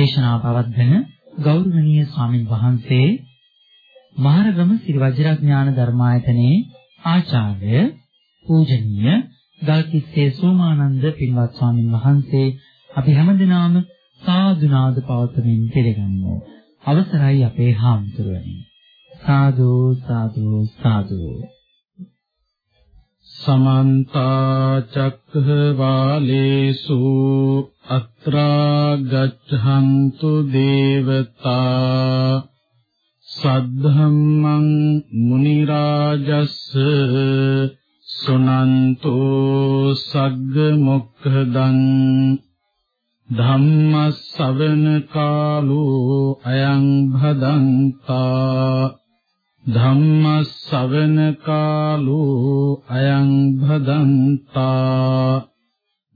දේශනා පවත්වන ගෞරවනීය ස්වාමින් වහන්සේ මහරගම ශ්‍රී වජිරඥාන ධර්මායතනයේ ආචාර්ය පූජනීය ගල්කිස්සේ සෝමානන්ද පින්වත් ස්වාමින් වහන්සේ අපි හැමදෙනාම සාදුනාද පවත්වමින් පිළිගන්නවා. අවසරයි අපේ හාමුදුරුවනි. සාදු සාදු සාදු සමන්ත චක්ඛවාලේසු අත්‍රා ගච්ඡන්තු දේවතා සද්ධම්මං මුනි රාජස්ස සුනන්තෝ සග්ග මොක්ඛදං ධම්ම ශ්‍රවණ කාලෝ අයං භදන්තා ධම්ම ශ්‍රවණ කාලෝ අයං භදන්තා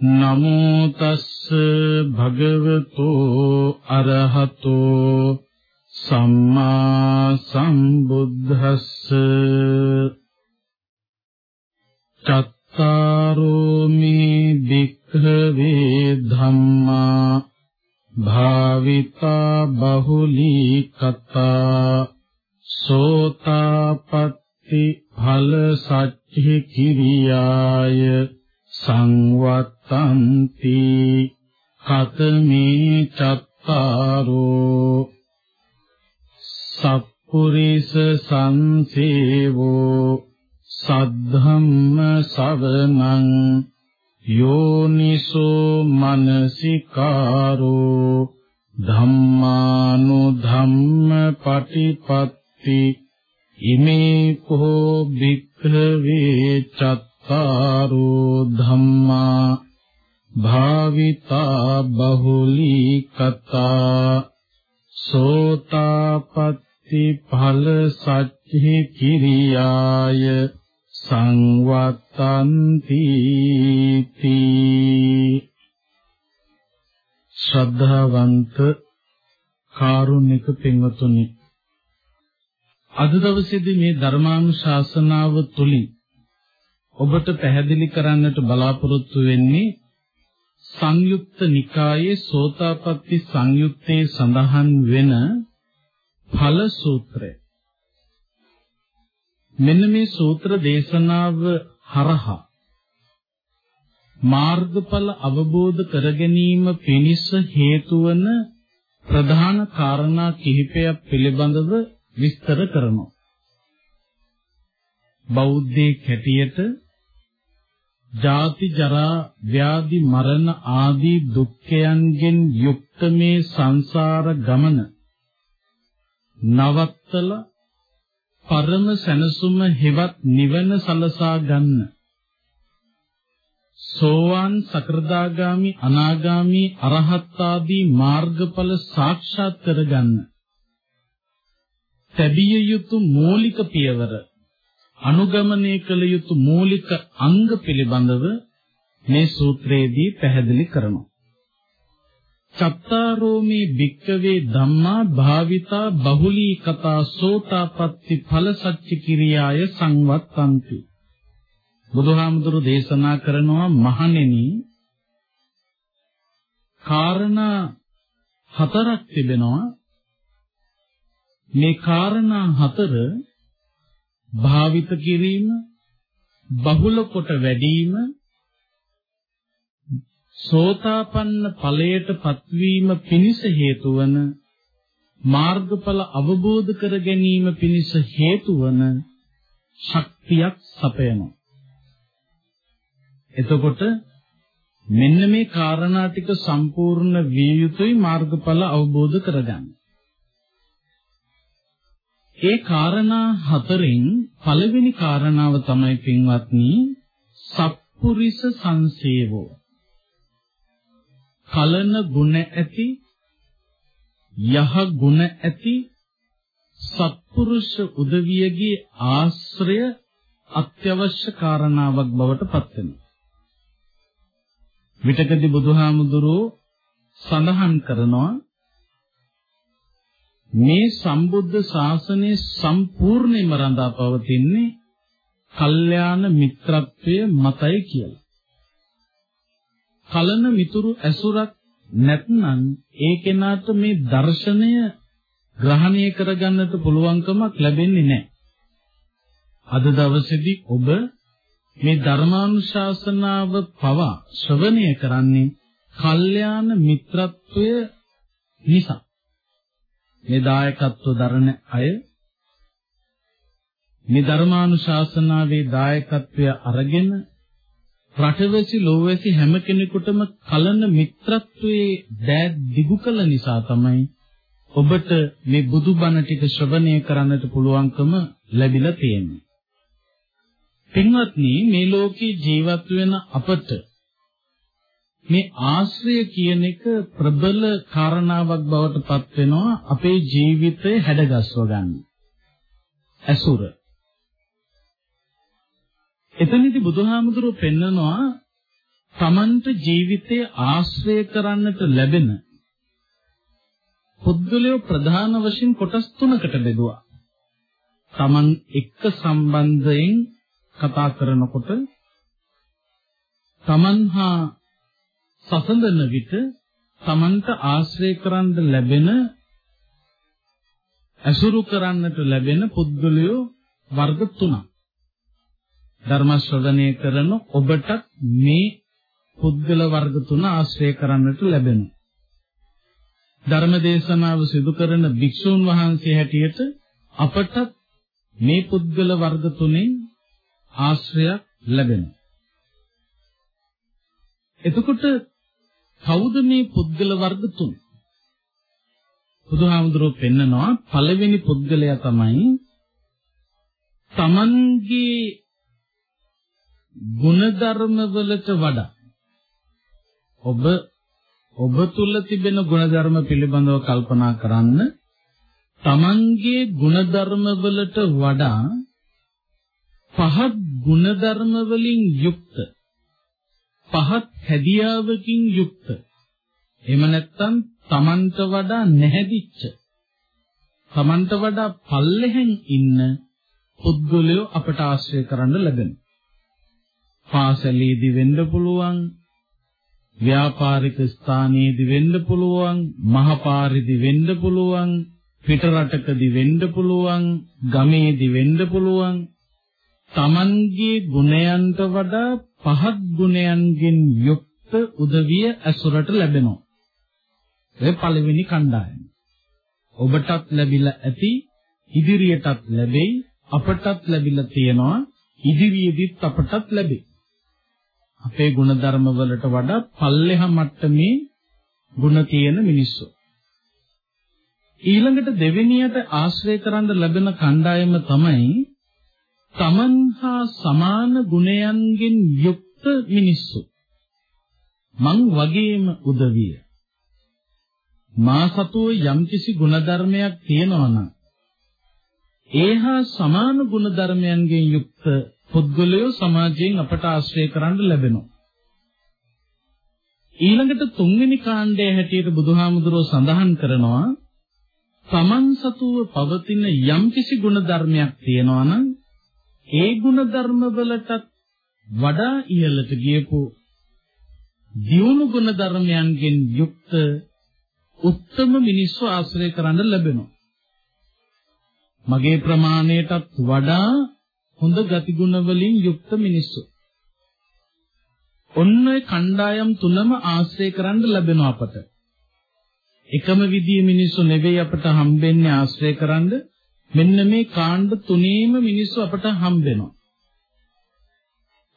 නමෝ තස්ස භගවතු අරහතෝ සම්මා සම්බුද්දස්ස චත්තාරෝ මේ භික්ඛවේ ධම්මා භාවිතා බහුලී කතා සෝතාපට්ටි ඵල සච්චි කිරියාය සංවත්තන්ති කතමේ චත්තාරෝ සප්පුරිස සංසේවෝ සද්ධම්ම සවනං යෝනිසෝ මනසිකාරෝ ධම්මානු ධම්ම පටිපත්ති ඉමේ කෝ භික්ඛවේ චත්තාරෝ ධම්මා භාවිතා බහුලී කතා සෝතාපට්ටි ඵල සච්චි කිරියාය සංවත්තන්ති ශ්‍රද්ධාවන්ත කාරුණික පින්වතුනි අද දවසේදී මේ ධර්මානුශාසනාව තුලින් ඔබට පැහැදිලි කරන්නට බලාපොරොත්තු වෙන්නේ සංයුක්ත නිකායේ සෝතාපට්ටි සංයුත්තේ සඳහන් වෙන ඵල සූත්‍රය. මෙන්න මේ සූත්‍ර දේශනාව හරහා මාර්ගඵල අවබෝධ කර ගැනීම පිණිස හේතු වන ප්‍රධාන කාරණා කිහිපයක් පිළිබඳව විස්තර කරනවා. බෞද්ධයේ කැටියට ජාති ජරා ව්‍යාධි මරණ ආදී දුක්ඛයන්ගෙන් යුක්ත මේ සංසාර ගමන. නවත්තල පරම සැනසුම හෙවත් නිවන සලසා ගන්න. සෝවාන් සකෘදාගාමි අනාගාමි අරහත් ආදී මාර්ගඵල සාක්ෂාත් කරගන්න. තැබිය යුතු මූලික පියවර. අනුගමනය කළ යුතු මූලික අංග පිළිබඳව මේ සූත්‍රයේදී පැහැදිලි කරනවා. චත්තාරෝමේ භික්කවේ ධම්මා භාවිතා බහුලී කතා සෝතාපට්ටි ඵල සච්ච කිරියාය සංවත්තන්ති. බුදුහාමුදුරු දේශනා කරනවා මහණෙනි කාරණා හතරක් තිබෙනවා මේ කාරණා හතර භාවිත කිරීම බහුල කොට වැඩිම සෝතාපන්න ඵලයට පත්වීම පිණිස හේතු වන මාර්ගඵල අවබෝධ කර ගැනීම පිණිස හේතු වන ශක්තියක් සපයනවා. එතකොට මෙන්න මේ කාරණා ටික සම්පූර්ණ විය යුතුයි මාර්ගඵල අවබෝධ කරගන්න. ඒ කාරණා හතරෙන් පළවෙනි කාරණාව තමයි පින්වත්නි සප්පුරිස සංසේවෝ කලන ගුණ ඇති යහ ගුණ ඇති සත්පුරුෂ උදවියගේ ආශ්‍රය අත්‍යවශ්‍ය කාරණාවක් බවට පත් වෙනවා. විතකදී බුදුහාමුදුරුවෝ සඳහන් කරනවා මේ සම්බුද්ධ ශාසනය සම්පූර්ණයෙන්ම රඳා පවතින්නේ කල්යාණ මිත්‍රත්වය මතයි කියලා. කලන මිතුරු ඇසුරක් නැත්නම් ඒ කෙනාට මේ දර්ශනය ග්‍රහණය කරගන්නට පුළුවන්කමක් ලැබෙන්නේ නැහැ. අද දවසේදී ඔබ මේ ධර්මානුශාසනාව පවා ශ්‍රවණය කරන්නේ කල්යාණ මිත්‍රත්වය නිසා. මේ දායකත්ව දරන අය මේ ධර්මානුශාසනාවේ දායකත්වය අරගෙන රටවැසි ලෝවැසි හැම කෙනෙකුටම කලන මිත්‍රත්වයේ දෑත් දිගු කළ නිසා තමයි ඔබට මේ බුදුබණ ටික ශ්‍රවණය කරන්නට පුළුවන්කම ලැබිලා තියෙන්නේ. පින්වත්නි මේ ලෝකේ ජීවත් වෙන අපට මේ ආශ්‍රය කියන එක ප්‍රබල කාරණාවක් බවට පත් වෙනවා අපේ ජීවිතය හැඩගස්ව ගන්න. ඇසුර. එතනදී බුදුහාමුදුරුවෝ පෙන්නනවා තමන්ට ජීවිතය ආශ්‍රය කරන්නට ලැබෙන පුද්ගලයෝ ප්‍රධාන වශයෙන් කොටස් තුනකට බෙදුවා. තමන් එක්ක සම්බන්ධයෙන් කතා කරනකොට තමන් හා සසඳන විට තමන්ට ආශ්‍රය කරන්න ලැබෙන අසුරු කරන්නට ලැබෙන පුද්ගලයෝ වර්ග තුනක්. ධර්ම ශ්‍රවණය කරන ඔබට මේ පුද්ගල වර්ග තුන ආශ්‍රය කරන්නට ලැබෙනවා. ධර්ම දේශනාව සිදු කරන භික්ෂූන් වහන්සේ හැටියට අපට මේ පුද්ගල වර්ග තුනෙන් ආශ්‍රයක් ලැබෙනවා. එතකොට කවුද මේ පුද්ගල වර්ග තුන? බුදුහාමුදුරුවෝ පෙන්නනවා පළවෙනි පුද්ගලයා තමයි තමන්ගේ ගුණධර්ම වලට වඩා ඔබ ඔබ තුල තිබෙන ගුණධර්ම පිළිබඳව කල්පනා කරන්න තමන්ගේ ගුණධර්ම වලට වඩා පහත් ගුණධර්ම වලින් යුක්ත පහත් හැදියාවකින් යුක්ත එහෙම නැත්නම් තමන්ට වඩා නැහැදිච්ච තමන්ට වඩා පල්ලෙහෙන් ඉන්න පුද්ගලයෝ අපට ආශ්‍රය කරන්න ලැබෙනවා. පාසලේදී වෙන්න පුළුවන්, ව්‍යාපාරික ස්ථානයේදී වෙන්න පුළුවන්, මහපාරේදී වෙන්න පුළුවන්, පිටරටකදී වෙන්න පුළුවන්, ගමේදී වෙන්න පුළුවන්. තමන්ගේ ගුණයන්ට වඩා පහක් ගුණයන්ගෙන් යුක්ත උදවිය ඇසුරට ලැබෙනවා. ඒ පළවෙනි කණ්ඩායම. ඔබටත් ලැබිලා ඇති ඉදිරියටත් ලැබෙයි අපටත් ලැබිලා තියෙනවා ඉදිරියේදීත් අපටත් ලැබෙයි. අපේ ಗುಣධර්ම වලට වඩා පල්ලෙහා මට්ටමේ ಗುಣ තියෙන මිනිස්සු. ඊළඟට දෙවෙනියට ආශ්‍රය කරන් ලැබෙන කණ්ඩායම තමයි තමන් හා සමාන ගුණයන්ගෙන් යුක්ත මිනිස්සු. මං වගේම උදවිය. මා සතුව යම්කිසි ගුණධර්මයක් තියෙනවා නම් ඒහා සමාන ගුණධර්මයන්ගෙන් යුක්ත පුද්ගලයෝ සමාජයෙන් අපට ආශ්‍රය කරන්න ලැබෙනවා. ඊළඟට තුන්වෙනි කාණ්ඩයේ හැටියට බුදුහාමුදුරුවෝ සඳහන් කරනවා තමන් සතුව පවතින යම්කිසි ගුණධර්මයක් තියෙනවා නම් ඒ ගුණධර්ම වලටත් වඩා ඉහළට ගියපු දියුණු ගුණධර්මයන්ගෙන් යුක්ත උත්තම මිනිස්සු ආශ්‍රය කරන්න ලැබෙනවා. මගේ ප්‍රමාණයටත් වඩා හොඳ ගතිගුණ වලින් යුක්ත මිනිස්සු. ඔන්න ඔය කණ්ඩායම් තුනම ආශ්‍රය කරන්න ලැබෙනවා අපට. එකම විදිහේ මිනිස්සු නෙවෙයි අපට හම්බෙන්නේ ආශ්‍රය කරන්න. මෙන්න මේ කාණ්ඩ තුනේම මිනිස්සු අපට හම්බෙනවා.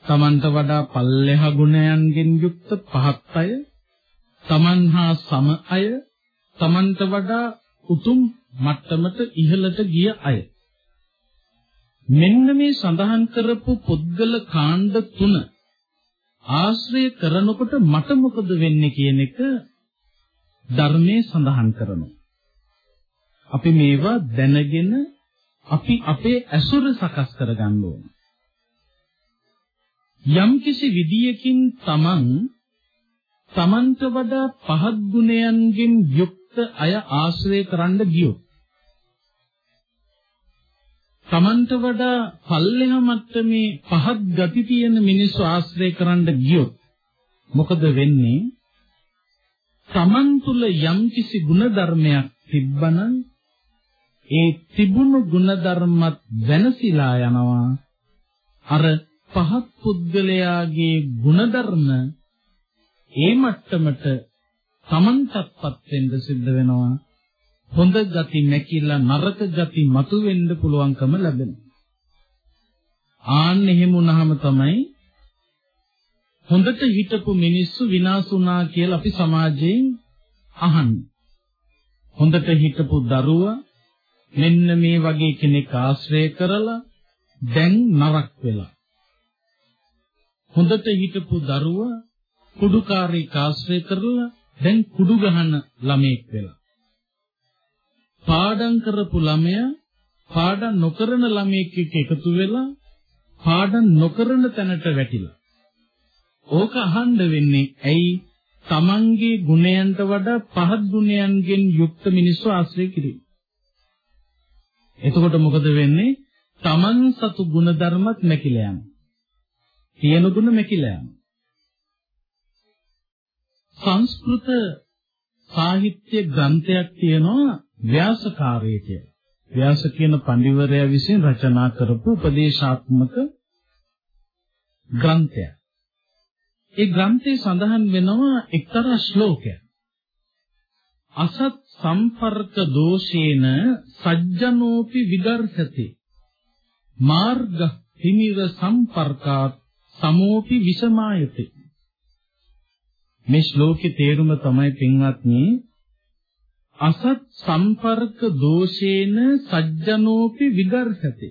තමන්ට වඩා පල්ලෙහා ගුණයන්ගෙන් යුක්ත පහත් අය, තමන් හා සම අය, තමන්ට වඩා උතුම් මට්ටමට ඉහළට ගිය අය. මෙන්න මේ සඳහන් කරපු පුද්ගල කාණ්ඩ තුන ආශ්‍රය කරනකොට මට මොකද වෙන්නේ කියන එක ධර්මයේ සඳහන් කරනවා. අපි මේවා දැනගෙන අපි අපේ ඇසුර සකස් කරගන්න ඕන. යම්කිසි විදියකින් තමන් තමන්ට වඩා පහත් ගුණයන්ගෙන් යුක්ත අය ආශ්‍රය කරන්න ගියොත් තමන්ට වඩා පල්ලෙහා මට්ටමේ පහත් ගති තියෙන මිනිස්සු ආශ්‍රය කරන්න ගියොත් මොකද වෙන්නේ? තමන් තුල යම්කිසි ಗುಣධර්මයක් තිබ්බනම් ඒ තිබුණු ಗುಣධර්මත් වෙනසිලා යනවා. අර පහත් පුද්ගලයාගේ ಗುಣධර්ම ඒ මට්ටමට තමන්ටත්පත් වෙන්න සිද්ධ වෙනවා. හොඳ ගති නැකිලා නරක ගති මතුවෙන්න පුළුවන්කම ලැබෙනවා. ආන්න එහෙම වුණාම තමයි හොඳට හිටපු මිනිස්සු විනාශ වුණා කියලා අපි සමාජයෙන් අහන්නේ. හොඳට හිටපු දරුවා මෙන්න මේ වගේ කෙනෙක් ආශ්‍රය කරලා දැන් නරක වෙලා. හොඳට හිටපු දරුවා කුඩුකාරී ආශ්‍රය කරලා දැන් කුඩු ගහන ළමෙක් වෙලා. පාඩම් කරපු ළමයා පාඩම් නොකරන ළමයෙක් එක්ක එකතු වෙලා පාඩම් නොකරන තැනට වැටිලා. ඕක අහන්න වෙන්නේ ඇයි? තමන්ගේ ගුණයන්ට වඩා පහත් ගුණයන්ගෙන් යුක්ත මිනිස්සු ආශ්‍රය කිරීම. එතකොට මොකද වෙන්නේ? තමන් සතු ගුණ ධර්මත් නැකිලා යනවා. තියෙන ගුණ නැකිලා යනවා. සංස්කෘත සාහිත්‍ය ග්‍රන්ථයක් තියෙනවා ව්‍යාසකාරය කියලා. ව්‍යාස කියන පඬිවරයා විසින් රචනා කරපු උපදේශාත්මක ග්‍රන්ථයක්. ඒ ග්‍රන්ථයේ සඳහන් වෙනවා එක්තරා ශ්ලෝකයක්. අසත් සම්පර්ක දෝෂේන සජ්ජනෝපි විදර්ශති මාර්ග හිමිව සම්පර්කාත් සමෝපි විසමායති මේ ශ්ලෝකේ තේරුම තමයි පින්වත්නි අසත් සම්පර්ක දෝෂේන සජ්ජනෝපි විගර්හති.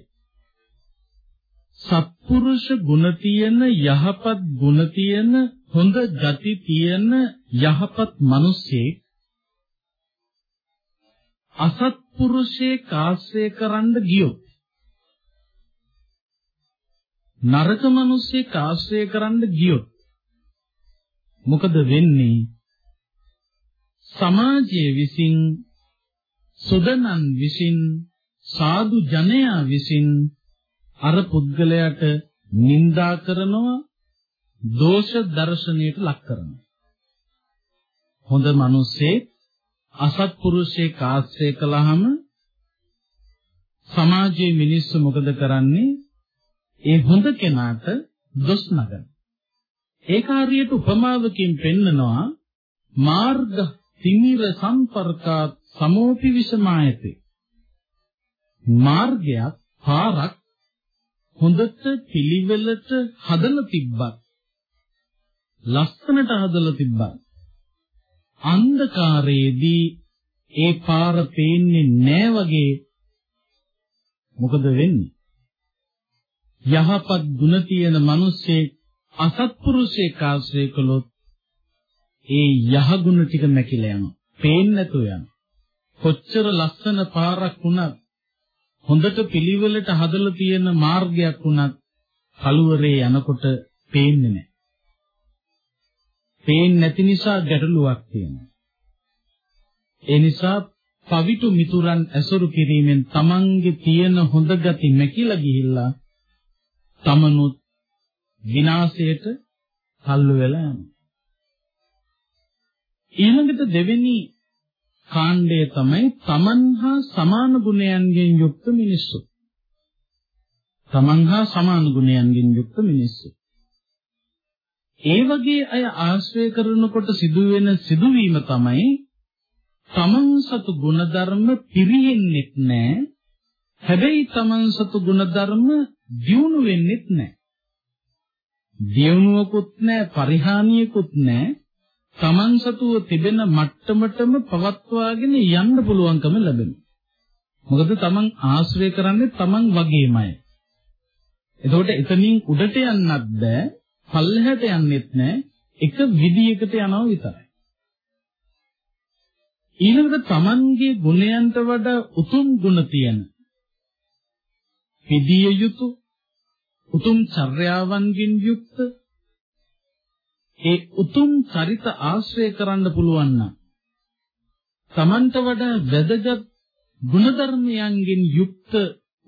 සත්පුරුෂ ගුණ තියෙන යහපත් ගුණ තියෙන හොඳ ගති තියෙන යහපත් මිනිස්සෙක් අසත්පුරුෂේ කාශ්‍රය කරන්න ගියොත් නරක මිනිස්සේ කාශ්‍රය කරන්න ගියොත් මොකද වෙන්නේ? සමාජයේ විසින් සුදනන් විසින් සාදු ජනයා විසින් අර පුද්ගලයාට නිඳා කරනවා දෝෂ දර්ශනයට ලක් කරනවා. හොඳ මිනිස්සේ අසත්පුරුෂයෙක් ආශ්‍රය කළාම සමාජයේ මිනිස්සු මොකද කරන්නේ? ඒ හොඳ කෙනාට දොස් නගන. ඒ කාර්යයට උපමාවකින් පෙන්නනවා මාර්ග තිමිර සම්පර්කාත් සමෝපි විසමායති. මාර්ගයක් පාරක් හොඳට පිළිවෙලට හදලා තිබ්බත් ලස්සනට හදලා තිබ්බත් අන්ධකාරයේදී ඒ පාර පේන්නේ නෑ වගේ මොකද වෙන්නේ? යහපත් ගුණ තියෙන මිනිස්සෙක් අසත්පුරුෂයෙක් ආශ්‍රය කළොත් ඒ යහගුණ ටික මැකිලා යනවා. පේන්නේ නැතුව යනවා. කොච්චර ලස්සන පාරක් වුණත් හොඳට පිළිවෙලට හදලා තියෙන මාර්ගයක් වුණත් කලුවරේ යනකොට පේන්නේ නැහැ. පේන්නේ නැති නිසා ගැටලුවක් තියෙනවා. ඒ නිසා පවිතු මිතුරන් ඇසුරු කිරීමෙන් තමන්ගේ තියෙන හොඳ ගති මැකිලා ගිහිල්ලා තමනුත් විනාශයට තල්ලු වෙලා යනවා. ඊළඟට දෙවෙනි කාණ්ඩය තමයි තමන් හා සමාන ගුණයන්ගෙන් යුක්ත මිනිස්සු. තමන් හා සමාන ගුණයන්ගෙන් යුක්ත මිනිස්සු. ඒ වගේ අය ආශ්‍රය කරනකොට සිදුවෙන සිදුවීම තමයි තමන් සතු ගුණධර්ම පිරිහෙන්නෙත් නැහැ. හැබැයි තමන් සතු ගුණධර්ම දියුණු වෙන්නෙත් නැහැ. දියුණුවකුත් නැහැ, පරිහානියකුත් නැහැ. තමන් සතුව තිබෙන මට්ටමටම පවත්වාගෙන යන්න පුළුවන්කම ලැබෙනවා. මොකද තමන් ආශ්‍රය කරන්නේ තමන් වගේමයි. එතකොට එතනින් උඩට යන්නත් බෑ, පල්ලෙහාට යන්නෙත් නෑ, එක විදියකට යනවා විතරයි. ඊළඟට Tamanගේ ගුණයන්ට වඩා උතුම් ගුණ තියෙන පිළිය යුතු උතුම් චර්යාවන්ගෙන් යුක්ත ඒ උතුම් චරිත ආශ්‍රය කරන්න පුළුවන් නම් Tamanට වඩා වැදගත් ගුණධර්මයන්ගෙන් යුක්ත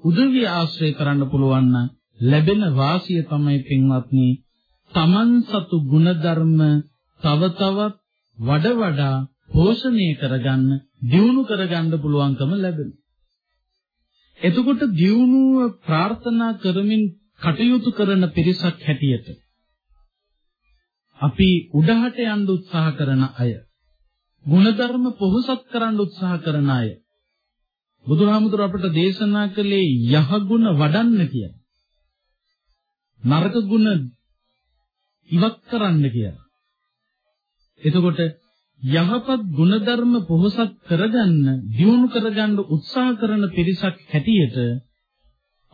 උදවිය ආශ්‍රය කරන්න පුළුවන් නම් ලැබෙන වාසිය තමයි පින්වත්නි Taman සතු ගුණධර්ම තව තවත් වඩ වඩා පෝෂණය කරගන්න දියුණු කරගන්න පුළුවන්කම ලැබෙනවා. එතකොට දියුණුව ප්‍රාර්ථනා කරමින් කටයුතු කරන පිරිසක් හැටියට අපි උඩහට යන්න උත්සාහ කරන අය ಗುಣධර්ම පොහොසත් කරන්න උත්සාහ කරන අය බුදුහාමුදුර අපට දේශනා කළේ යහගුණ වඩන්න කියලා. නරක ගුණ ඉවත් කරන්න කියලා. එතකොට යහපත් ගුණධර්ම පොහොසත් කරගන්න, දියුණු කරගන්න උත්සාහ කරන පිරිසක් හැටියට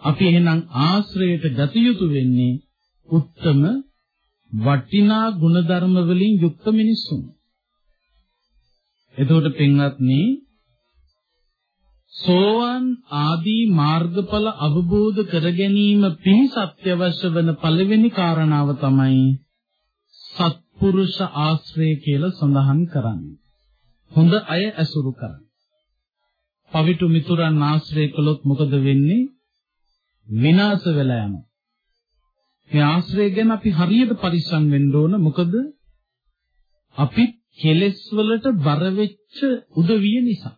අපි එහෙනම් ආශ්‍රයයට ගත යුතු වෙන්නේ උත්තම වටිනා ගුණධර්ම වලින් යුක්ත මිනිසුන්. එතකොට පින්වත්නි සෝවාන් ආදී මාර්ගඵල අවබෝධ කර ගැනීම පිණිස අත්‍යවශ්‍ය වන පළවෙනි කාරණාව තමයි සත්පුරුෂ ආශ්‍රය කියලා සඳහන් කරන්නේ. හොඳ අය ඇසුරු කරන්න. පවිතු මිතුරන් ආශ්‍රය කළොත් මොකද වෙන්නේ? විනාශ වෙලා යනවා. මේ ආශ්‍රය ගැන අපි හරියට පරිස්සම් වෙන්න ඕන. මොකද අපි කෙලෙස් වලට බර වෙච්ච උදවිය නිසා.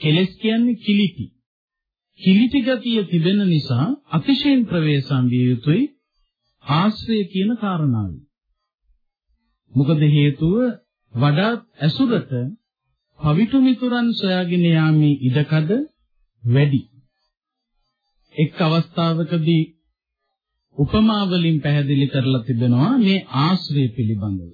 කෙලස් කියන්නේ කිලිටි. කිලිටි ගතිය තිබෙන නිසා අතිශයින් ප්‍රවේශම් විය යුතුයි ආශ්‍රය කියන කාරණාව. මොකද හේතුව වඩාත් ඇසුරට පවිතු මිතුරන් සොයාගෙන යාමේ ඉඩකඩ වැඩි. එක් අවස්ථාවකදී උපමා වලින් පැහැදිලි කරලා තිබෙනවා මේ ආශ්‍රය පිළිබඳව.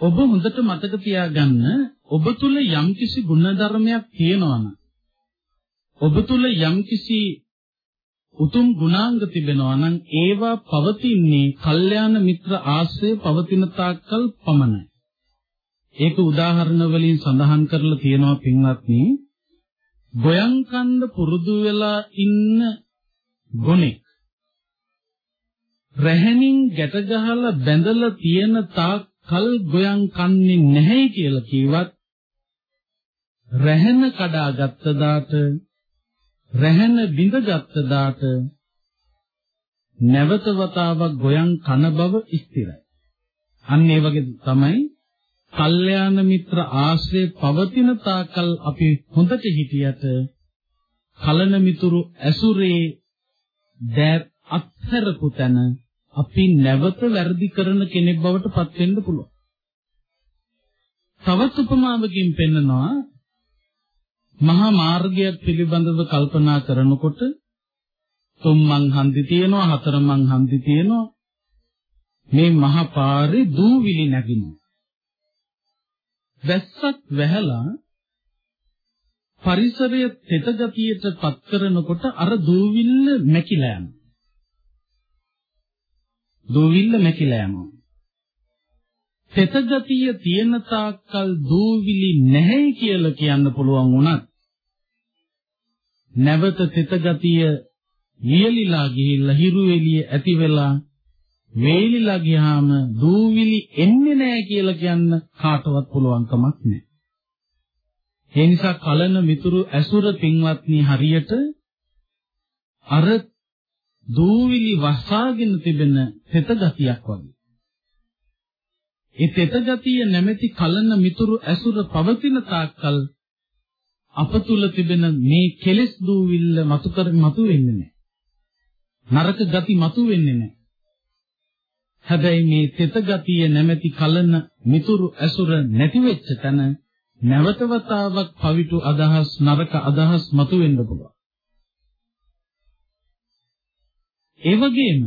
ඔබ හොඳට මතක තියාගන්න ඔබ තුල යම්කිසි ගුණධර්මයක් තියෙනවා ඔබ තුල යම්කිසි උතුම් ගුණාංග තිබෙනවා නම් ඒවා පවතින්නේ කල්යාණ මිත්‍ර ආශ්‍රය පවතින තාක්කල් පමණයි. ඒක උදාහරණ වලින් සඳහන් කරලා තියෙනවා පින්වත්නි. ගොයන් කන්ද පුරුදු වෙලා ඉන්න ගොනෙක් රැහෙනින් ගැට ගහලා බැඳලා තියෙන තාක් කල් ගොයන් කන්නේ නැහැ කියලා කිව්වත් රැහෙන කඩාගත්ත දාට රැහෙන බිඳගත්ත දාට නැවත වතාවක් ගොයන් කන බව ස්ථිරයි. අන්න ඒ වගේ තමයි කල්යාණ මිත්‍ර ආශ්‍රය පවතින තාකල් අපි හොඳට හිටියට කලන මිතුරු ඇසුරේ දැත් අත්හැරපු තැන අපි නැවත වැරදි කරන කෙනෙක් බවට පත් වෙන්න පුළුවන්. තවත් උපමාවකින් පෙන්නනවා මහා මාර්ගයක් පිළිබඳව කල්පනා කරනකොට තුම්මන් හන්දි තියෙනවා හතරමන් හන්දි තියෙනවා. මේ මහා පාරේ දූවිලි නැගිනවා. වැස්සක් වැහලා පරිසරය තෙත ගතියට පත් කරනකොට අර දූවිල්ල මැකිලා යනවා. දූවිල්ල මැකිලා යනවා. තෙත ගතිය තියෙන තාක්කල් දූවිලි නැහැ කියලා කියන්න පුළුවන් වුණත් නැවත තෙත ගතිය වියලිලා ගිහිල්ලා හිරු එළිය ඇති වෙලා වේලිලා ගියාම දූවිලි එන්නේ නැහැ කියලා කියන්න කාටවත් පුළුවන් කමක් නැහැ. ඒ නිසා කලන මිතුරු ඇසුර පින්වත්නි හරියට අර දූවිලි වසාගෙන තිබෙන තෙත ගතියක් වගේ. ඒ තෙත ගතිය නැමැති කලන මිතුරු ඇසුර පවතින තාක්කල් අප තුල තිබෙන මේ කෙලෙස් දූවිල්ල මතු කර මතු වෙන්නේ නැහැ. නරක ගති මතු වෙන්නේ නැහැ. හැබැයි මේ තෙත ගතිය නැමැති කලන මිතුරු ඇසුර නැති වෙච්ච තැන නැවතවතාවක් පවිතු අදහස් නරක අදහස් මතු වෙන්න පුළුවන්. ඒ වගේම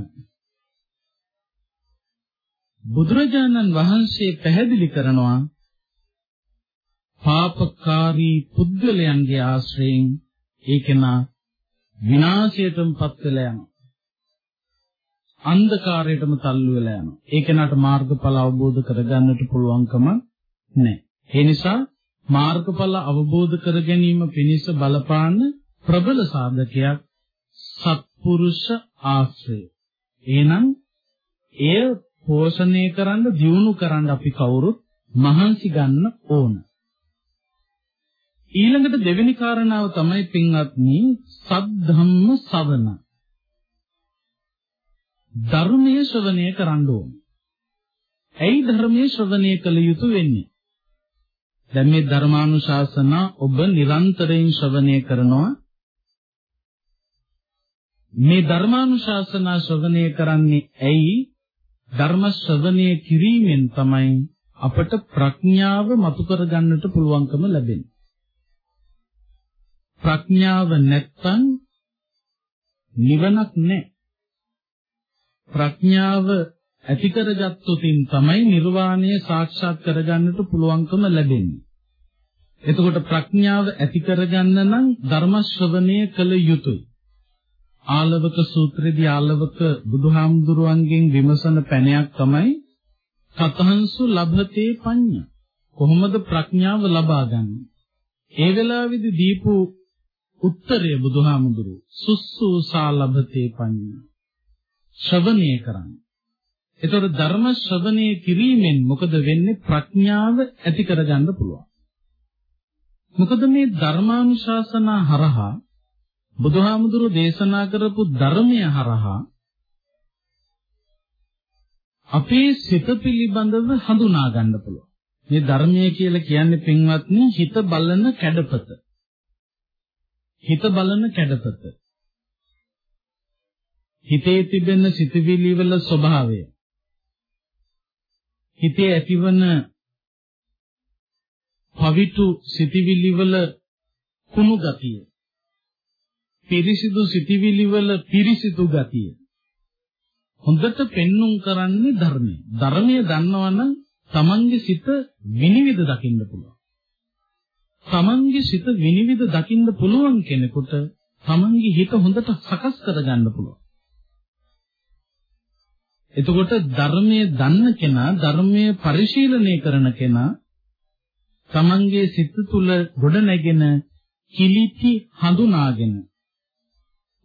බුදුරජාණන් වහන්සේ පැහැදිලි කරනවා පාපකාරී පුද්ගලයන්ගේ ආශ්‍රයෙන් ඒකෙනා විනාශයටම පත් වෙලා යනවා. අන්ධකාරයටම තල්ලු වෙලා යනවා. ඒකෙනාට මාර්ගඵල අවබෝධ කරගන්නට පුළුවන්කම නැහැ. ඒ නිසා මාර්ගඵල අවබෝධ කර ගැනීම පිණිස බලපාන ප්‍රබල සාධකයක් සත්පුරුෂ ආශ්‍රය. එහෙනම් එය පෝෂණය කරන්න, දියුණු කරන්න අපි කවුරුත් මහන්සි ගන්න ඕන. ඊළඟට දෙවෙනි කාරණාව තමයි පින්වත්නි සද්ධම්ම ශ්‍රවණ. ධර්මයේ ශ්‍රවණය කරන්න ඕන. ඇයි ධර්මයේ ශ්‍රවණය කළ යුතු වෙන්නේ? දැන් මේ ධර්මානුශාසනා ඔබ නිරන්තරයෙන් ශ්‍රවණය කරනවා. මේ ධර්මානුශාසනා ශ්‍රවණය කරන්නේ ඇයි? ධර්ම ශ්‍රවණය කිරීමෙන් තමයි අපට ප්‍රඥාව මතු කරගන්නට පුළුවන්කම ලැබෙන්නේ. ප්‍රඥාව නැත්තම් නිවනක් නැහැ. ප්‍රඥාව ඇති කරගත්තොතින් තමයි නිර්වාණය සාක්ෂාත් කරගන්නට පුළුවන්කම ලැබෙන්නේ. එතකොට ප්‍රඥාව ඇති කරගන්න නම් ධර්ම ශ්‍රවණය කළ යුතුයි. ආලවක සූත්‍රයේදී ආලවක බුදුහාමුදුරුවන්ගෙන් විමසන පැනයක් තමයි කතහන්සු ලබතේ පඤ්ඤා. කොහොමද ප්‍රඥාව ලබාගන්නේ? ඒ වෙලාවේදී දීපු උත්තරය බුදුහාමුදුරුවෝ සුස්සූසා ලබතේ පඤ්ඤා. ශ්‍රවණය කරන්නේ එතකොට ධර්ම ශ්‍රවණය කිරීමෙන් මොකද වෙන්නේ ප්‍රඥාව ඇති කරගන්න පුළුවන්. මොකද මේ ධර්මානුශාසනා හරහා බුදුහාමුදුරු දේශනා කරපු ධර්මය හරහා අපේ සිත පිළිබඳව හඳුනා ගන්න පුළුවන්. මේ ධර්මය කියලා කියන්නේ පින්වත්නි හිත බලන කැඩපත. හිත බලන කැඩපත. හිතේ තිබෙන සිතුවිලි වල ස්වභාවය. හිතේ ඇතිවන පවිතු සිටිවිලි වල කුණු ගතිය. පිරිසිදු සිටිවිලි වල පිරිසිදු ගතිය. හොඳට පෙන්눔 කරන්නේ ධර්මය. ධර්මය දන්නවනම් තමන්ගේ සිත විනිවිද දකින්න පුළුවන්. තමන්ගේ සිත විනිවිද දකින්න පුළුවන් කෙනෙකුට තමන්ගේ හිත හොඳට සකස් කරගන්න පුළුවන් එතකොට ධර්මයේ දන්න කෙනා ධර්මයේ පරිශීලනය කරන කෙනා තමන්ගේ සිත තුළ ගොඩ නැගෙන කිලිටි හඳුනාගෙන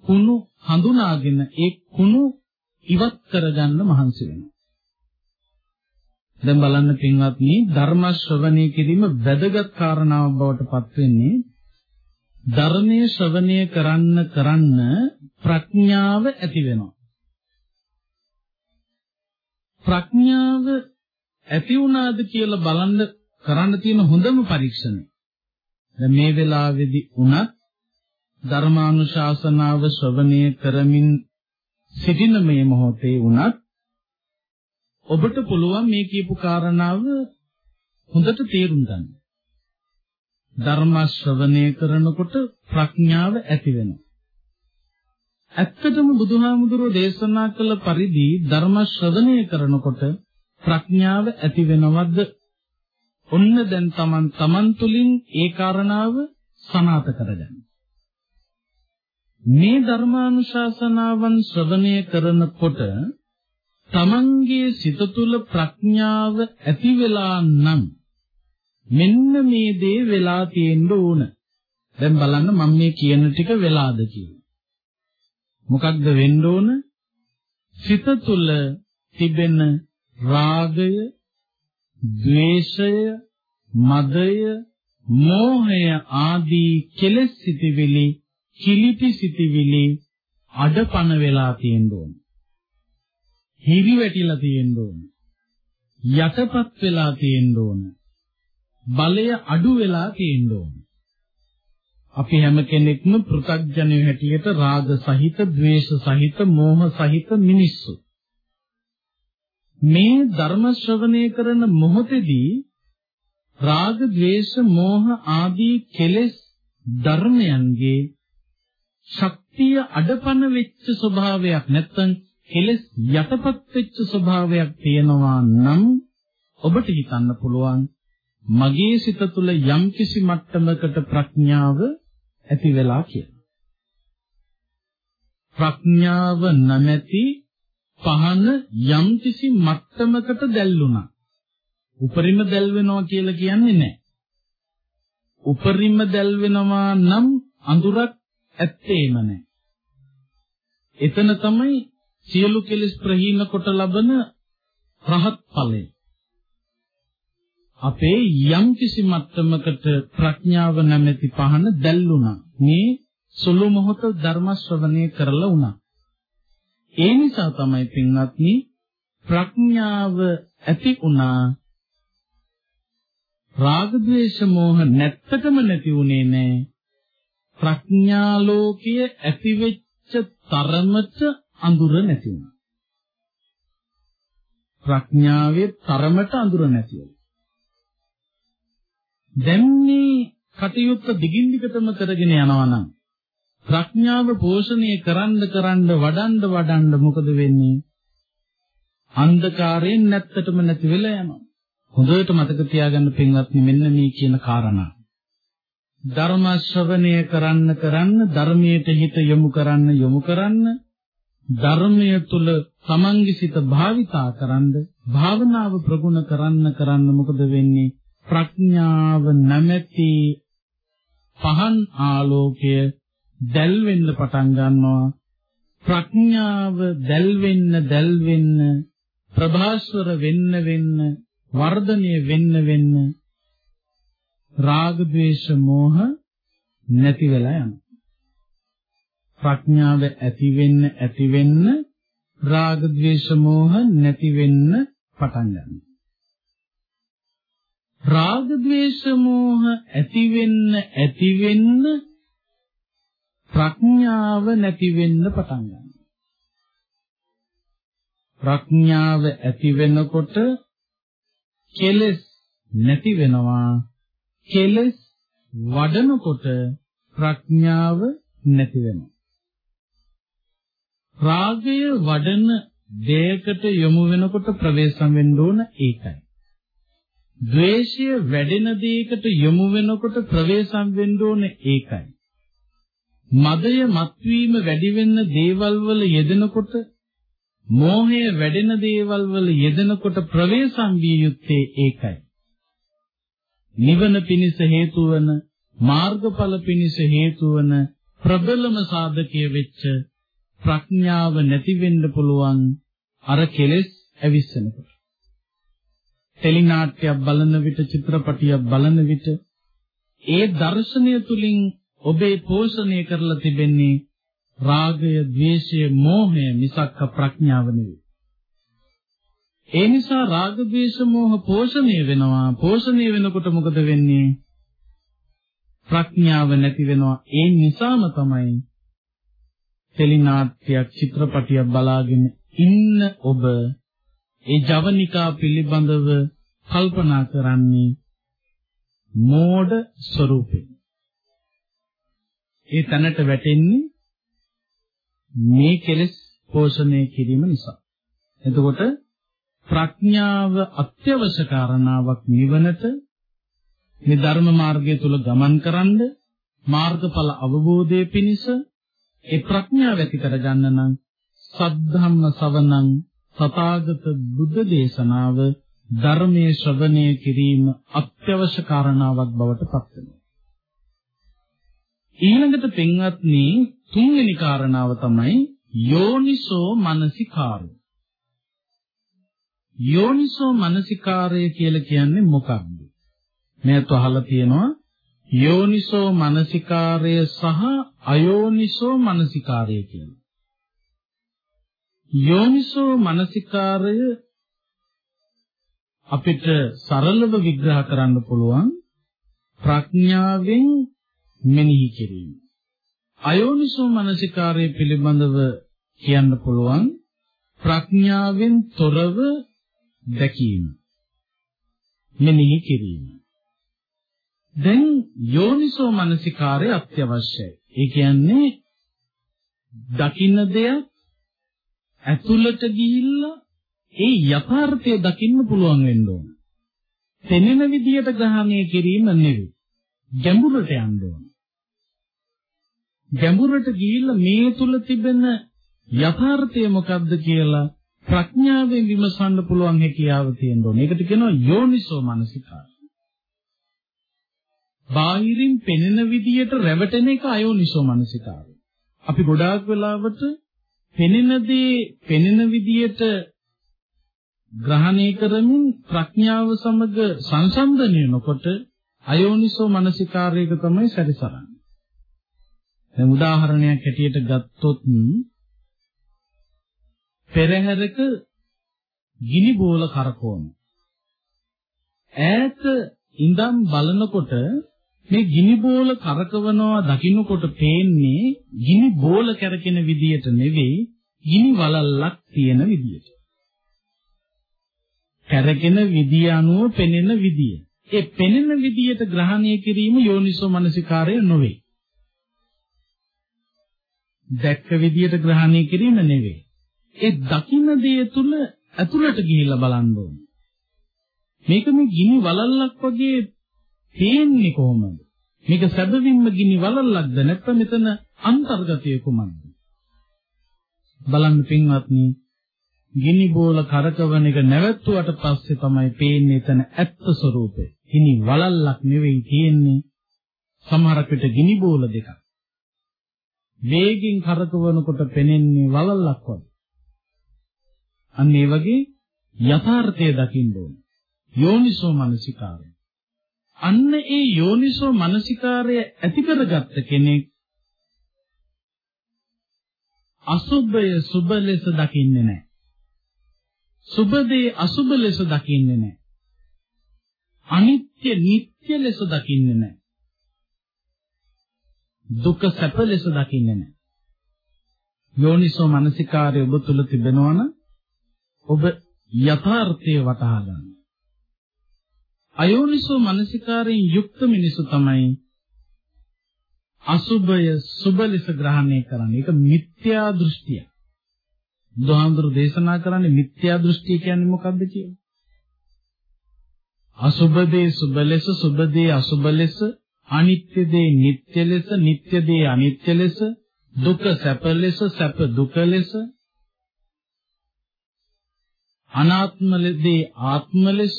කුණු හඳුනාගෙන ඒ කුණු ඉවත් කරගන්න මහන්සි වෙනවා. දැන් බලන්න පින්වත්නි ධර්ම ශ්‍රවණය කිරීම වැදගත් කාරණාවක් බවට පත් වෙන්නේ ධර්මයේ ශ්‍රවණය කරන්න කරන්න ප්‍රඥාව ඇති වෙනවා. ප්‍රඥාව ඇති වුණාද කියලා බලන්න කරන්න තියෙන හොඳම පරීක්ෂණය. දැන් මේ වෙලාවේදී උනත් ධර්මානුශාසනාව ශ්‍රවණය කරමින් සිටින මේ මොහොතේ උනත් ඔබට පුළුවන් මේ කියපු කාරණාව හොඳට තේරුම් ගන්න. ධර්ම ශ්‍රවණය කරනකොට ප්‍රඥාව ඇති වෙනවා. ඇත්තටම බුදුහාමුදුරෝ දේශනා කළ පරිදි ධර්ම ශ්‍රවණය කරනකොට ප්‍රඥාව ඇති වෙනවද? ඔන්න දැන් Taman Taman තුලින් ඒ කාරණාව සනාත කරගන්න. මේ ධර්මානුශාසනාවන් ශ්‍රවණය කරනකොට තමන්ගේ සිත තුළ ප්‍රඥාව ඇති වෙලා නම් මෙන්න මේ දේ වෙලා තියෙන්න ඕන. දැන් බලන්න මම මේ කියන ටික වෙලාද කියලා. මොකක්ද වෙන්න ඕන? සිත තුළ තිබෙන රාගය, ද්වේෂය, මදය, මෝහය ආදී කෙලෙස් සිටිවිලි, කිලිටි සිටිවිලි අඩපණ වෙලා තියෙන්න ඕන. හිරි වැටිලා තියෙන්න ඕන. යටපත් වෙලා තියෙන්න ඕන. බලය අඩු වෙලා තියෙන්න ඕන. අපි හැම කෙනෙක්ම පෘථග්ජනය හැටියට රාග සහිත, ద్వේෂ සහිත, මෝහ සහිත මිනිස්සු. මේ ධර්ම ශ්‍රවණය කරන මොහොතේදී රාග, ద్వේෂ, මෝහ ආදී කෙලෙස් ධර්මයන්ගේ ශක්තිය අඩපණ වෙච්ච ස්වභාවයක් නැත්නම් කෙලෙස් යටපත් වෙච්ච ස්වභාවයක් තියෙනවා නම් ඔබට හිතන්න පුළුවන් මගේ සිත තුළ යම්කිසි මට්ටමකට ප්‍රඥාව ඇති වෙලා කියලා. ප්‍රඥාව නැමැති පහන යම්කිසි මට්ටමකට දැල්ලුණා. උපරිම දැල් වෙනවා කියලා කියන්නේ නැහැ. උපරිම දැල් වෙනවා නම් අඳුරක් ඇත්තේම නැහැ. එතන තමයි සියලු කෙලෙස් ප්‍රහීන කොට ලබන රහත් ඵලය. අපේ යම් කිසි මට්ටමකට ප්‍රඥාව නැමැති පහන දැල්ුණා. මේ සුළු මොහොත ධර්ම ශ්‍රවණය කරලා වුණා. ඒ නිසා තමයි පින්වත්නි ප්‍රඥාව ඇති වුණා. රාග ద్వේෂ මෝහ නැත්තටම නැති වුණේ නෑ. ප්‍රඥා ලෝකයේ ඇති වෙච්ච තරමට අඳුර නැති වුණා. ප්‍රඥාවේ තරමට අඳුර නැති වුණා. දැන් මේ කටයුත්ත දිගින් දිගටම කරගෙන යනවා නම් ප්‍රඥාව පෝෂණය කරන්න කරන්න වඩන්න වඩන්න මොකද වෙන්නේ? අන්ධකාරයෙන් නැත්තටම නැති වෙලා යනවා. හොඳට මතක තියාගන්න පින්වත්නි මෙන්න මේ කියන කාරණා. ධර්ම ශ්‍රවණය කරන්න කරන්න ධර්මයට හිත යොමු කරන්න යොමු කරන්න ධර්මය තුල තමන්ගේ සිත භාවිතා කරන්න භාවනාව ප්‍රගුණ කරන්න කරන්න මොකද වෙන්නේ? ප්‍රඥාව නැමැති පහන් ආලෝකය දැල් වෙන්න පටන් ගන්නවා. ප්‍රඥාව දැල් වෙන්න දැල් වෙන්න ප්‍රභාස්වර වෙන්න වෙන්න වර්ධනය වෙන්න වෙන්න රාග ద్వේෂ මෝහ නැති වෙලා යනවා. ප්‍රඥාව ඇති වෙන්න ඇති වෙන්න රාග ద్వේෂ මෝහ නැති වෙන්න පටන් ගන්නවා. රාග ద్వේෂ මෝහ ඇති වෙන්න ඇති වෙන්න ප්‍රඥාව නැති වෙන්න පටන් ගන්නවා. ප්‍රඥාව ඇති වෙනකොට කෙලෙස් නැති වෙනවා කෙලෙස් වඩනකොට ප්‍රඥාව නැති වෙනවා රාගය වඩන දෙයකට යොමු වෙනකොට ප්‍රවේශම් වෙන්න ඕන ඒකයි. ද්වේෂය වැඩෙන දෙයකට යොමු වෙනකොට ප්‍රවේශම් වෙන්න ඕන ඒකයි. මදය මත්වීම වැඩි වෙන්න දේවල් වල යෙදෙනකොට මෝහය වැඩෙන දේවල් වල යෙදෙනකොට ප්‍රවේශම් විය යුත්තේ ඒකයි. නිවන පිණිස හේතු වන මාර්ගඵල පිණිස හේතු වන ප්‍රබලම සාධකයේ වෙච්ච ප්‍රඥාව නැති වෙන්න පුළුවන් අර කෙලෙස් ඇවිස්සනකොට. ටෙලිනාට්‍යයක් බලන විට චිත්‍රපටියක් බලන විට ඒ දර්ශනය තුලින් ඔබේ පෝෂණය කරලා තිබෙන්නේ රාගය, ద్వේෂය, මෝහය මිසක් ප්‍රඥාව නෙවෙයි. ඒ නිසා රාග, ద్వේෂ, මෝහ පෝෂණය වෙනවා. පෝෂණය වෙනකොට මොකද වෙන්නේ? ප්‍රඥාව නැති වෙනවා. ඒ නිසාම තමයි ටෙලිනාට්‍යයක්, චිත්‍රපටියක් බලාගෙන ඉන්න ඔබ ඒ ජවනිකා පිළිබඳව කල්පනා කරන්නේ මෝඩ ස්වરૂපේ. ඒ තැනට වැටෙන්නේ මේ කෙලෙස් පෝෂණය කිරීම නිසා. එතකොට ප්‍රඥාව අත්‍යවශ්‍ය කාරණාවක් නිවනට මේ ධර්ම මාර්ගය තුල ගමන් කරන්න මාර්ගඵල අවබෝධයේ පිණිස ඒ ප්‍රඥාව ඇති කරගන්න නම් සද්ධම්ම සවනං තථාගත බුද්ධ දේශනාව ධර්මයේ ශ්‍රවණය කිරීම අත්‍යවශ්‍ය කාරණාවක් බවට පත් වෙනවා. ඊළඟට පින්වත්නි තුන්වෙනි කාරණාව තමයි යෝනිසෝ මනසිකාරය. යෝනිසෝ මනසිකාරය කියලා කියන්නේ මොකක්ද? මේත් අහලා තියෙනවා යෝනිසෝ මනසිකාරය සහ අයෝනිසෝ මනසිකාරය කියලා. යෝනිසෝ මනසිකාරය අපිට සරලව විග්‍රහ කරන්න පුළුවන් ප්‍රඥාවෙන් මෙනෙහි කිරීම. අයෝනිසෝ මනසිකාරය පිළිබඳව කියන්න පුළුවන් ප්‍රඥාවෙන් තොරව දැකීම. මෙනෙහි කිරීම. දැන් යෝනිසෝ මනසිකාරය අත්‍යවශ්‍යයි. ඒ කියන්නේ දකින්න දෙයක් ඇතුළට ගිහිල්ලා ඒ යථාර්ථය දකින්න පුළුවන් වෙන්න ඕන. පෙනෙන විදියට ග්‍රහණය කිරීම නෙවෙයි. ගැඹුරට යන්න ඕන. ගැඹුරට ගිහිල්ලා මේ තුල තිබෙන යථාර්ථය මොකක්ද කියලා ප්‍රඥාවෙන් විමසන්න පුළුවන් හැකියාව තියෙන්න ඕනේ. ඒකට කියනවා යෝනිසෝ මනසිකාරය. බාහිරින් පෙනෙන විදියට රැවටෙන එක අයෝනිසෝ මනසිකාරය. අපි ගොඩාක් වෙලාවට පෙනෙන දේ පෙනෙන විදියට ග්‍රහණය කරමින් ප්‍රඥාව සමග සංසන්දනය නොකොට අයෝනිසෝ මනසිකාරයක තමයි සැරිසරන්නේ. දැන් උදාහරණයක් හැටියට ගත්තොත් පෙරහැරක ගිනි බෝල කරකවන. ඈත ඉඳන් බලනකොට මේ ගිනි බෝල කරකවනවා දකින්නකොට පේන්නේ ගිනි බෝල කරකින විදියට නෙවෙයි ගිනි වලල්ලක් තියෙන විදියට. කරකින විදිය අනුව පෙනෙන විදිය. ඒ පෙනෙන විදියට ග්‍රහණය කිරීම යෝනිසෝ මනසිකාරය නොවේ. දැක්ක විදියට ග්‍රහණය කිරීම නෙවෙයි. ඒ දකින්න දේ තුල ඇතුළට ගිහිල්ලා බලන්න ඕනේ. මේක මේ ගිනි වලල්ලක් වගේ පේන්නේ කොහොමද? මේක සැබවින්ම ගිනි වලල්ලක්ද නැත්නම් මෙතන අන්තර්ගතය කුමක්ද? බලන්න පින්වත්නි ගිනි බෝල කරකවන එක නැවැත්තුවට පස්සේ තමයි පේන්නේ එතන ඇත්ත ස්වરૂපය. ගිනි වලල්ලක් නෙවෙයි තියෙන්නේ. සමහරක් විට ගිනි බෝල දෙකක්. වේගින් කරකවනකොට පෙනෙන්නේ වලල්ලක් වගේ. අන්න ඒ වගේ යථාර්ථය දකින්න ඕන. යෝනිසෝ මනසිකාරය. අන්න ඒ යෝනිසෝ මනසිකාරය ඇති කරගත්ත කෙනෙක් අසුභය සුභ ලෙස දකින්නේ නැහැ. සුභ දේ අසුභ ලෙස දකින්නේ නැහැ. අනිත්‍ය නිට්ටය ලෙස දකින්නේ නැහැ. දුක සැප ලෙස දකින්නේ නැහැ. යෝනිසෝ මනසිකාරය ඔබ තුල තිබෙනවනම් ඔබ යථාර්ථය වටහා ගන්න. අයෝනිසෝ මනසිකාරයෙන් යුක්ත මිනිසු තමයි අසුභය සුබ ලෙස ග්‍රහණය කරන්නේ. ඒක මිත්‍යා දෘෂ්ටිය. බුදුහාමුදුරු දේශනා කරන්නේ මිත්‍යා දෘෂ්ටිය කියන්නේ මොකක්ද කියලා. අසුභ දේ සුබ ලෙස, සුබ දේ අසුබ ලෙස, අනිත්‍ය දේ නিত্য ලෙස, නিত্য දේ අනිත්‍ය ලෙස, දුක සැප ලෙස, සැප දුක ලෙස, අනාත්ම දේ ආත්ම ලෙස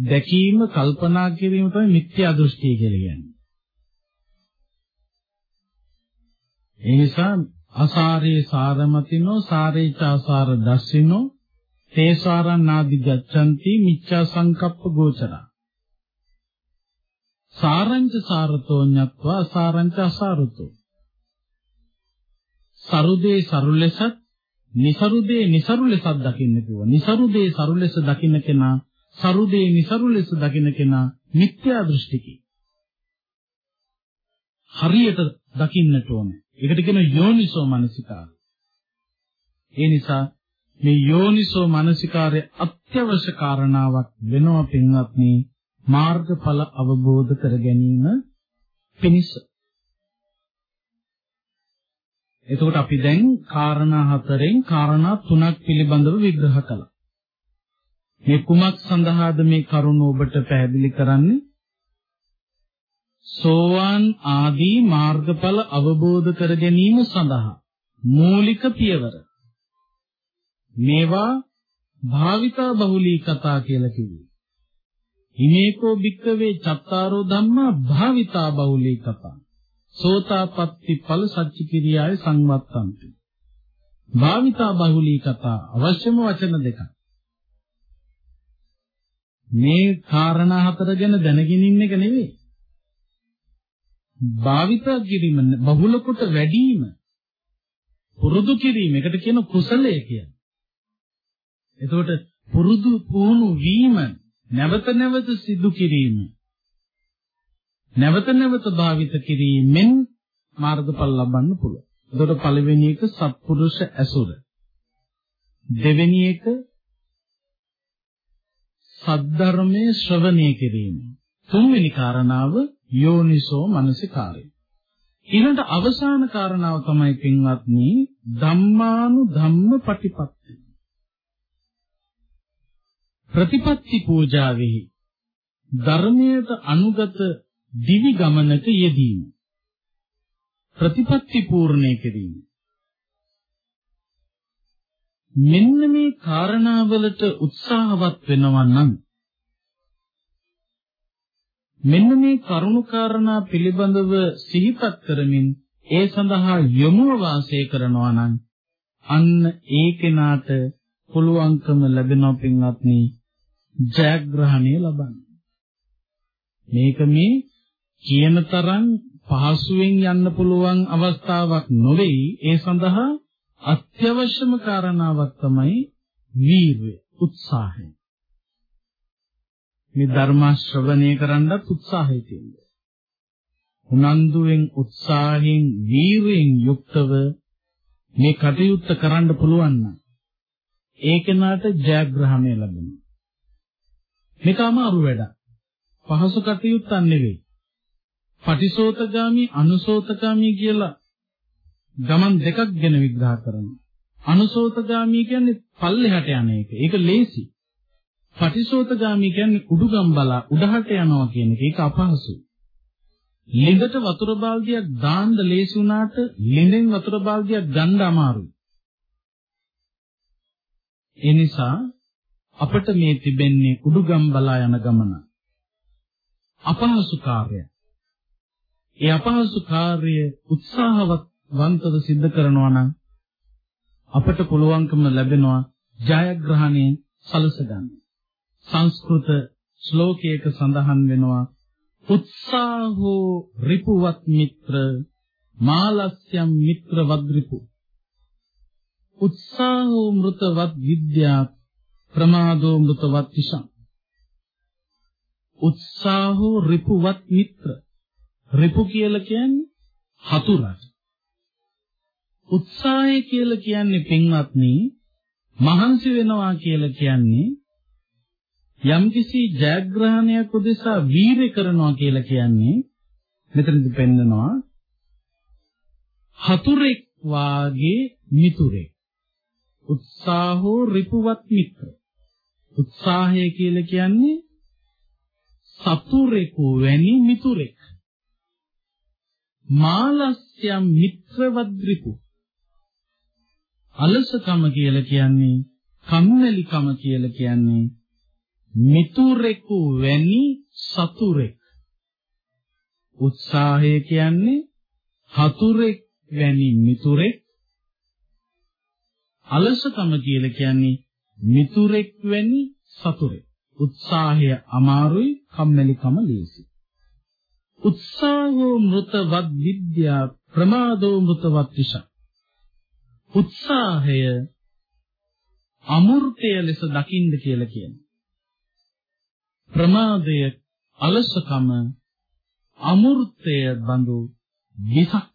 දැකීම කල්පනා කිරීම තමයි මිත්‍යා දෘෂ්ටිය කියලා කියන්නේ. ඒ නිසා අසාරේ සාරමතිනෝ සාරේචාසාර දස්සිනෝ තේසාරං නාදි ගච්ඡanti මිච්ඡා සංකප්ප ගෝචරා. සාරංච සාරතෝ ඤත්වා අසාරංච අසාරතෝ. සරුදේ සරු ලෙසත් නිසරුදේ නිසරු ලෙසත් දකින්න කිව්වා. නිසරුදේ සරු ලෙස දකින්න කෙනා සරුදේ નિසරු ලෙස දකින්න කෙනා මිත්‍යා දෘෂ්ටිකයි. හරියට දකින්නට ඕනේ. ඒකට කියන යෝනිසෝ මනසිකාර. ඒ නිසා මේ යෝනිසෝ මනසිකාරය අත්‍යවශ්‍ය කාරණාවක් වෙනවා පින්වත්නි මාර්ගඵල අවබෝධ කර ගැනීම පිණිස. එතකොට අපි දැන් කාරණා හතරෙන් කාරණා තුනක් පිළිබඳව විග්‍රහ කළා. මේ කුමක් සඳහාද මේ කරුණ ඔබට පැහැදිලි කරන්නේ? සෝවාන් ආදී මාර්ගඵල අවබෝධ කර ගැනීම සඳහා මූලික පියවර. මේවා භාවිතා බහුලී කතා කියලා කිව්වේ. හිමේකෝ භික්කවේ චත්තාරෝ ධම්මා භාවිතා බහුලී කතා. සෝතාපට්ටි ඵල සච්චි කිරියාවේ සංවත්තන්ති. භාවිතා බහුලී කතා අවශ්‍යම වචන දෙකක්. මේ කාරණා හතර ගැන දැනගෙන ඉන්න එක නෙවෙයි. භාවිතා කිරීම බහුල කොට වැඩිම පුරුදු කිරීම එකට කියන කුසලය කියන්නේ. එතකොට පුරුදු පුහුණු වීම නැවත නැවත සිදු කිරීම නැවත නැවත භාවිත කිරීමෙන් මාර්ගඵල ලබන්න පුළුවන්. එතකොට පළවෙනි එක සත්පුරුෂ ඇසුර. දෙවෙනි එක සද්ධර්මයේ ශ්‍රවණය කිරීම. තුන්වෙනි කාරණාව යෝනිසෝ මනසිකාරය. ඊළඟ අවසාන කාරණාව තමයි පින්වත්නි ධම්මානු ධම්ම පටිපත්ති. ප්‍රතිපත්ති පූජාවෙහි ධර්මයට අනුගත දිවි ගමනක යෙදීම. ප්‍රතිපත්ති පූර්ණේ කිරීම. මෙන්න මේ කාරණාවලට උත්සාහවත් වෙනවා නම් මෙන්න මේ කරුණු කාරණා පිළිබඳව සිහිපත් කරමින් ඒ සඳහා යොමුව වාසය කරනවා නම් අන්න ඒ කෙනාට පුළුවන්කම ලැබෙනවා පින්වත්නි ජයග්‍රහණය ලබන්න. මේක මේ කියන තරම් පහසුවෙන් යන්න පුළුවන් අවස්ථාවක් නොවේ. ඒ සඳහා අත්‍යවශ්‍යම කාරණාවක් තමයි වීර්ය, උත්සාහය. මේ ධර්ම ශ්‍රවණය කරන්නත් උත්සාහය තියෙනවා. උනන්දුවෙන් උත්සාහයෙන් වීරයෙන් යුක්තව මේ කටයුත්ත කරන්න පුළුවන් නම් ඒ කෙනාට ජයග්‍රහණය ලැබෙනවා. මේක අමාරු වැඩක්. පහසු කටයුත්තක් නෙවෙයි. පටිසෝතගාමි අනුසෝතගාමි කියලා ගමන් දෙකක් ගැන විග්‍රහ කරනවා. අනුසෝතගාමි කියන්නේ පල්ලෙහාට යන එක. ඒක ලේසි. පටිසෝතගාමි කියන්නේ උඩුගම් බලා උඩහට යනවා කියන එක. ඒක අපහසුයි. ළිඳට වතුර බාල්දියක් දාන්න ලේසි වුණාට ළිඳෙන් වතුර බාල්දියක් ගන්න අමාරුයි. ඒ නිසා අපිට මේ තිබෙන්නේ උඩුගම් බලා යන ගමන. අපහසු කාර්යය. ඒ අපහසු කාර්යය උත්සාහවත් වන්තව සිද්ධ කරනවා නම් අපට පුළුවන්කම ලැබෙනවා ජයග්‍රහණය සලස ගන්න. සංස්කෘත ශ්ලෝකයක සඳහන් වෙනවා උත්සාහෝ රිපුවත් මිත්‍ර මාලස්යම් මිත්‍ර වද්රිපු උත්සාහෝ මෘතවත් විද්‍යා ප්‍රමාදෝ මෘතවත් විෂම්. උත්සාහෝ රිපුවත් මිත්‍ර. රිපු කියලා කියන්නේ හතුරට. උත්සාහය කියලා කියන්නේ පින්වත්නි මහන්සි වෙනවා කියලා කියන්නේ යම්කිසි ජයග්‍රහණයක් උදෙසා වීරය කරනවා කියලා කියන්නේ මෙතනදි පෙන්නනවා හතුරෙක් වාගේ මිතුරෙක්. උත්සාහෝ රිපුවත් මිත්‍ර. උත්සාහය කියලා කියන්නේ සතුරෙකු වැනි මිතුරෙක්. මාලස්යම් මිත්‍රවද්රිපු අලසකම කියලා කියන්නේ කම්මැලිකම කියලා කියන්නේ මිතුරෙකු වැනි සතුරෙක්. උත්සාහය කියන්නේ හතුරෙක් වැනි මිතුරෙක්. අලසකම කියලා කියන්නේ මිතුරෙක් වැනි සතුරෙක්. උත්සාහය අමාරුයි කම්මැලිකම ලේසි උත්සාහෝ මృతවත් විද්‍යා ප්‍රමාදෝ මృతවත් විෂ උත්සාහය අමෘතය ලෙස දකින්න කියලා කියනවා. ප්‍රමාදය අලසකම අමෘතය බඳු විසක්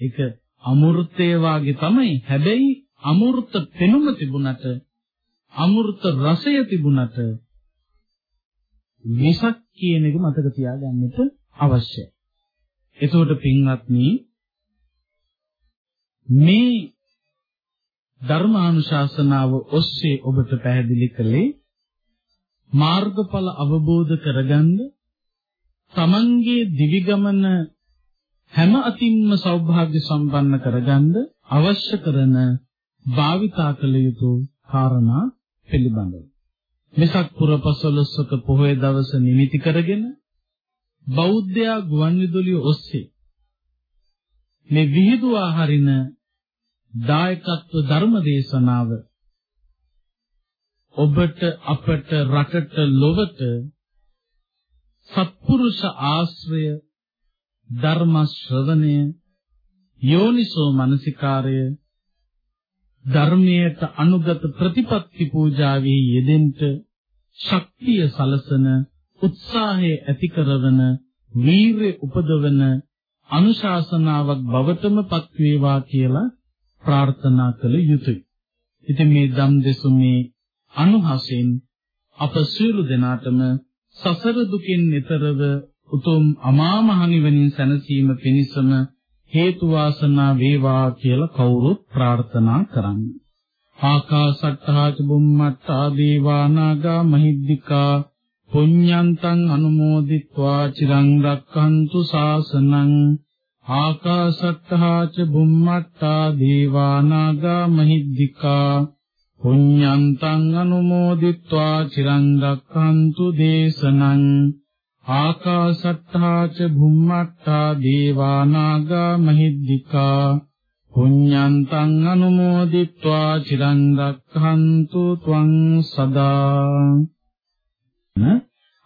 ඒක අමෘතය වාගේ තමයි. හැබැයි අමෘත පෙනුම තිබුණට අමෘත රසය තිබුණට විසක් කියන එක මතක තියාගන්නට අවශ්‍යයි. එතකොට පින්වත්නි මේ ධර්මානුශාසනාව ඔස්සේ ඔබට පැහැදිලි කළේ මාර්ගඵල අවබෝධ කරගන්න තමන්ගේ දිවි ගමන හැම අතින්ම සෞභාග්‍ය සම්පන්න කරගන්න අවශ්‍ය කරන භාවිතා කළ යුතු කාරණා පිළිබඳව. මෙසක් පුරපසළොස්වක පොහොය දවස නිමිති කරගෙන බෞද්ධයා ගුවන්විදුලිය ඔස්සේ මේ විහිදුවා හරින දායකත්ව ධර්ම දේශනාව ඔබට අපට රටට ලොවට සත්පුරුෂ ආශ්‍රය ධර්ම ශ්‍රවණය යෝනිසෝ මනසිකාරය ධර්මයට අනුගත ප්‍රතිපත්ති පූජාවේ යෙදෙන්න ශක්තිය සලසන උත්සාහය ඇති කරවන වීරය උපදවන අනුශාසනාවක් බවටම පත් වේවා කියලා ප්‍රාර්ථනා කළ යුතුය. ඉතින් මේ ධම් දෙසුමේ අනුහසෙන් අප සියලු දෙනාටම සසර දුකින් එතරව උතුම් අමා මහ නිවනින් සැනසීම පිණිසම හේතු වාසනා වේවා කියලා කවුරුත් ප්‍රාර්ථනා කරන්නේ. ආකාසට්ඨා චුම්මට්ඨා දේවා නාග මහිද්దికා පුඤ්ඤන්තං අනුමෝදිත්වා චිරං රක්ඛන්තු ශාසනං ආකාශත්තා ච බුම්මත්තා දීවානාගා මහිද්దికා පුඤ්ඤන්තං අනුමෝදිත්වා චිරං රක්ඛන්තු දේශනං ආකාශත්තා ච බුම්මත්තා දීවානාගා මහිද්దికා පුඤ්ඤන්තං අනුමෝදිත්වා චිරං රක්ඛන්තු ත්වං සදා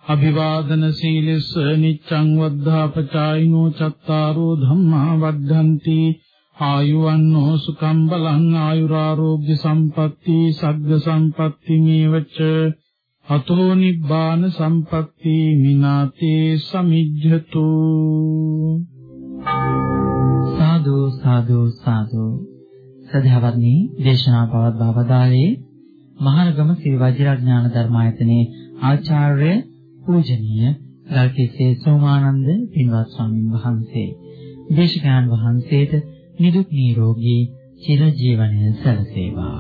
අභිවාදන සීලස්ස නිච්ඡං වද්ධාපචායිනෝ චත්තාරෝ ධම්මා වද්ධන්ති ආයුවන්නෝ සුඛං බලං ආයුරාෝග්‍ය සම්පatti සග්ග සම්පatti මේවච අතෝ නිබ්බාන සම්පatti මිනාතේ සමිජ්ජතු සාදු සාදු සාදු. සදහවත්නි දේශනා පවත්වා වදාළේ මහරගම ශ්‍රී වජිරඥාන ධර්මායතනයේ ආචාර්ය පූජනීය ගල්කිස්සේ සෝමානන්ද පින්වත් ස්වාමින් වහන්සේ දේශකයන් වහන්සේට නිදුක් නිරෝගී චිරජීවනය සැලසේවා.